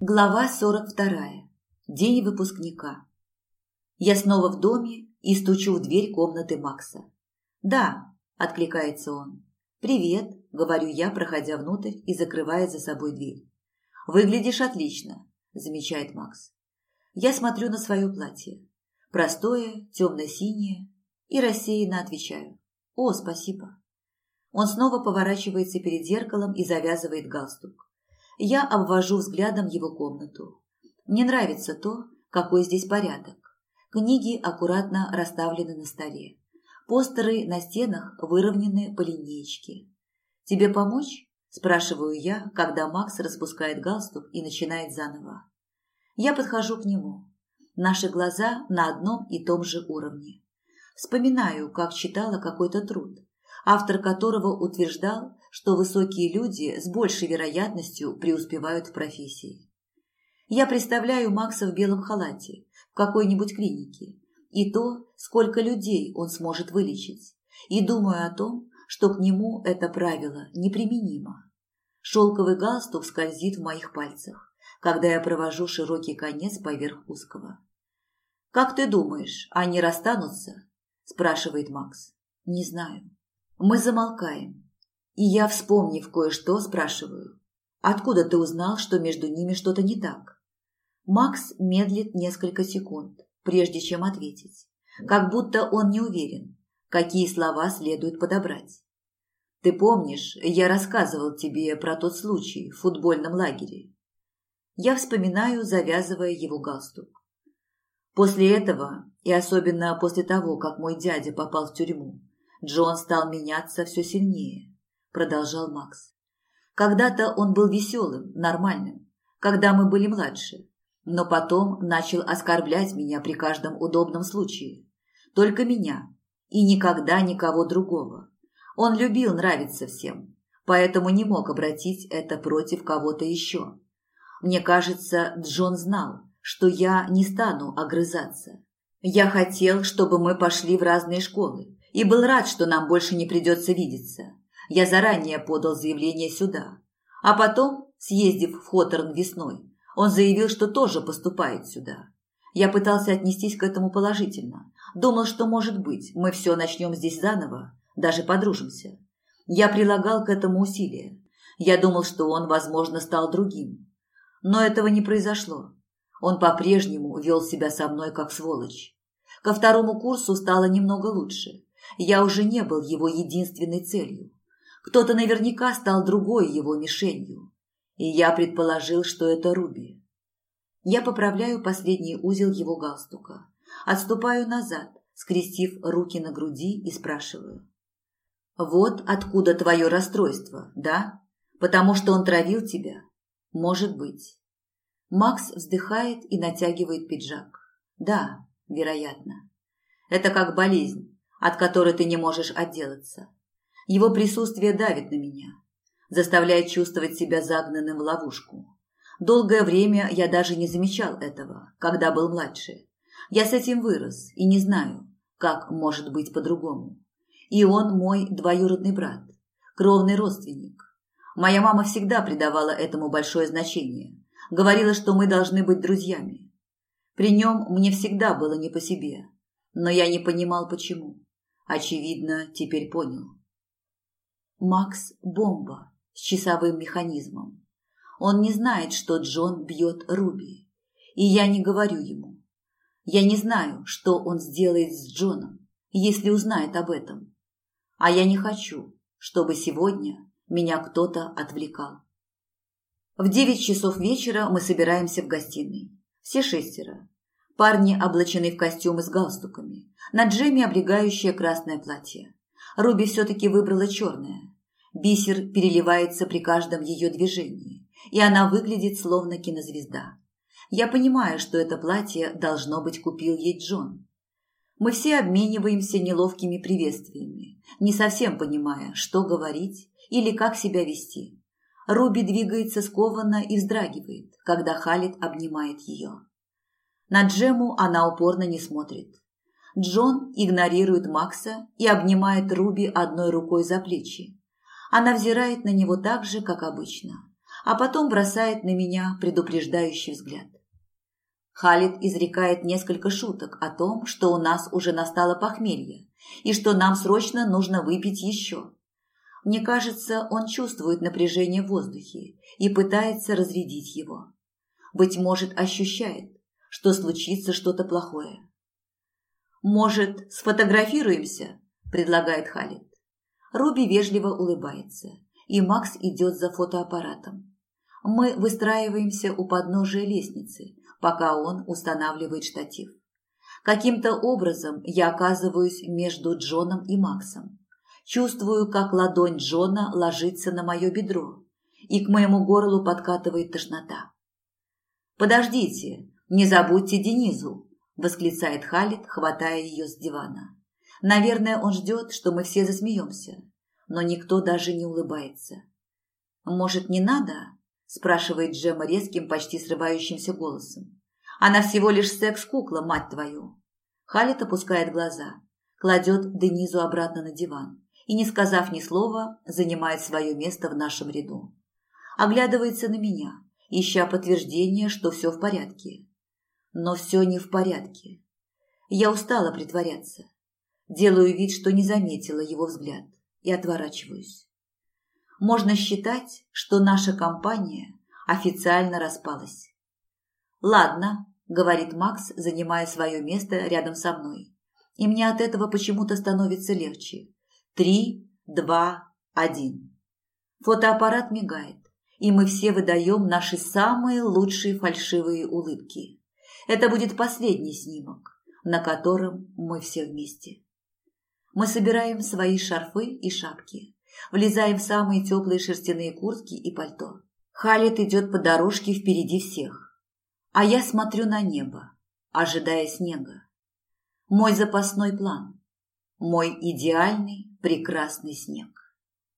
Глава 42. День выпускника. Я снова в доме и стучу в дверь комнаты Макса. «Да», – откликается он. «Привет», – говорю я, проходя внутрь и закрывая за собой дверь. «Выглядишь отлично», – замечает Макс. Я смотрю на свое платье. Простое, темно-синее, и рассеянно отвечаю. «О, спасибо». Он снова поворачивается перед зеркалом и завязывает галстук. Я обвожу взглядом его комнату. Мне нравится то, какой здесь порядок. Книги аккуратно расставлены на столе. Постеры на стенах выровнены по линеечке. «Тебе помочь?» – спрашиваю я, когда Макс распускает галстук и начинает заново. Я подхожу к нему. Наши глаза на одном и том же уровне. Вспоминаю, как читала какой-то труд, автор которого утверждал, что высокие люди с большей вероятностью преуспевают в профессии. Я представляю Макса в белом халате в какой-нибудь клинике и то, сколько людей он сможет вылечить, и думаю о том, что к нему это правило неприменимо. Шелковый галстук скользит в моих пальцах, когда я провожу широкий конец поверх узкого. «Как ты думаешь, они расстанутся?» – спрашивает Макс. «Не знаю». Мы замолкаем. И я, вспомнив кое-что, спрашиваю. «Откуда ты узнал, что между ними что-то не так?» Макс медлит несколько секунд, прежде чем ответить. Как будто он не уверен, какие слова следует подобрать. «Ты помнишь, я рассказывал тебе про тот случай в футбольном лагере?» Я вспоминаю, завязывая его галстук. После этого, и особенно после того, как мой дядя попал в тюрьму, Джон стал меняться все сильнее, продолжал Макс. Когда-то он был веселым, нормальным, когда мы были младше, но потом начал оскорблять меня при каждом удобном случае. Только меня и никогда никого другого. Он любил нравиться всем, поэтому не мог обратить это против кого-то еще. Мне кажется, Джон знал, что я не стану огрызаться. Я хотел, чтобы мы пошли в разные школы, и был рад, что нам больше не придется видеться. Я заранее подал заявление сюда. А потом, съездив в Хоторн весной, он заявил, что тоже поступает сюда. Я пытался отнестись к этому положительно. Думал, что, может быть, мы все начнем здесь заново, даже подружимся. Я прилагал к этому усилия. Я думал, что он, возможно, стал другим. Но этого не произошло. Он по-прежнему вел себя со мной как сволочь. Ко второму курсу стало немного лучше. Я уже не был его единственной целью. Кто-то наверняка стал другой его мишенью. И я предположил, что это Руби. Я поправляю последний узел его галстука. Отступаю назад, скрестив руки на груди и спрашиваю. «Вот откуда твое расстройство, да? Потому что он травил тебя? Может быть». Макс вздыхает и натягивает пиджак. «Да, вероятно. Это как болезнь от которой ты не можешь отделаться. Его присутствие давит на меня, заставляет чувствовать себя загнанным в ловушку. Долгое время я даже не замечал этого, когда был младше. Я с этим вырос и не знаю, как может быть по-другому. И он мой двоюродный брат, кровный родственник. Моя мама всегда придавала этому большое значение. Говорила, что мы должны быть друзьями. При нем мне всегда было не по себе, но я не понимал, почему. Очевидно, теперь понял. Макс – бомба с часовым механизмом. Он не знает, что Джон бьет Руби. И я не говорю ему. Я не знаю, что он сделает с Джоном, если узнает об этом. А я не хочу, чтобы сегодня меня кто-то отвлекал. В девять часов вечера мы собираемся в гостиной. Все шестеро. Парни облачены в костюмы с галстуками. На Джемме облегающее красное платье. Руби все-таки выбрала черное. Бисер переливается при каждом ее движении, и она выглядит словно кинозвезда. Я понимаю, что это платье, должно быть, купил ей Джон. Мы все обмениваемся неловкими приветствиями, не совсем понимая, что говорить или как себя вести. Руби двигается скованно и вздрагивает, когда Халит обнимает ее. На Джему она упорно не смотрит. Джон игнорирует Макса и обнимает Руби одной рукой за плечи. Она взирает на него так же, как обычно. а потом бросает на меня предупреждающий взгляд. Халид изрекает несколько шуток о том, что у нас уже настало похмелье и что нам срочно нужно выпить еще. Мне кажется, он чувствует напряжение в воздухе и пытается разрядить его. Быть может, ощущает, что случится что-то плохое. «Может, сфотографируемся?» – предлагает Халид. Руби вежливо улыбается, и Макс идет за фотоаппаратом. Мы выстраиваемся у подножия лестницы, пока он устанавливает штатив. Каким-то образом я оказываюсь между Джоном и Максом. Чувствую, как ладонь Джона ложится на мое бедро, и к моему горлу подкатывает тошнота. «Подождите, не забудьте Денизу!» – восклицает Халид, хватая ее с дивана. Наверное, он ждет, что мы все засмеемся, но никто даже не улыбается. «Может, не надо?» спрашивает Джема резким, почти срывающимся голосом. Она всего лишь секс-кукла, мать твою. Халит опускает глаза, кладет Денизу обратно на диван и, не сказав ни слова, занимает свое место в нашем ряду. Оглядывается на меня, ища подтверждение, что все в порядке. Но все не в порядке. Я устала притворяться. Делаю вид, что не заметила его взгляд и отворачиваюсь можно считать, что наша компания официально распалась. «Ладно», – говорит Макс, занимая свое место рядом со мной. И мне от этого почему-то становится легче. Три, два, один. Фотоаппарат мигает, и мы все выдаем наши самые лучшие фальшивые улыбки. Это будет последний снимок, на котором мы все вместе. Мы собираем свои шарфы и шапки влезаем в самые теплые шерстяные куртки и пальто. Халет идет по дорожке впереди всех, а я смотрю на небо, ожидая снега. Мой запасной план, мой идеальный прекрасный снег.